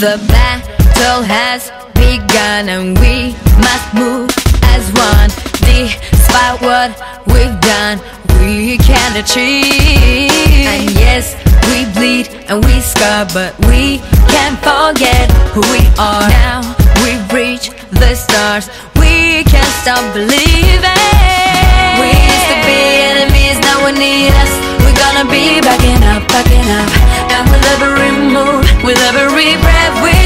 The battle has begun and we must move as one. Despite what we've done, we can achieve. And yes, we bleed and we scar, but we can't forget who we are. Now we've reached the stars, we can't stop believing. We used to be enemies, now we need with every breath we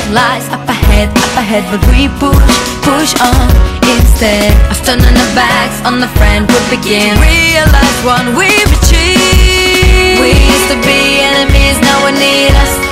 know lies up ahead, up ahead, but we push, push on instead of turning our backs on the friend we begin. Realize one we've achieved. We used to be enemies, now we need us.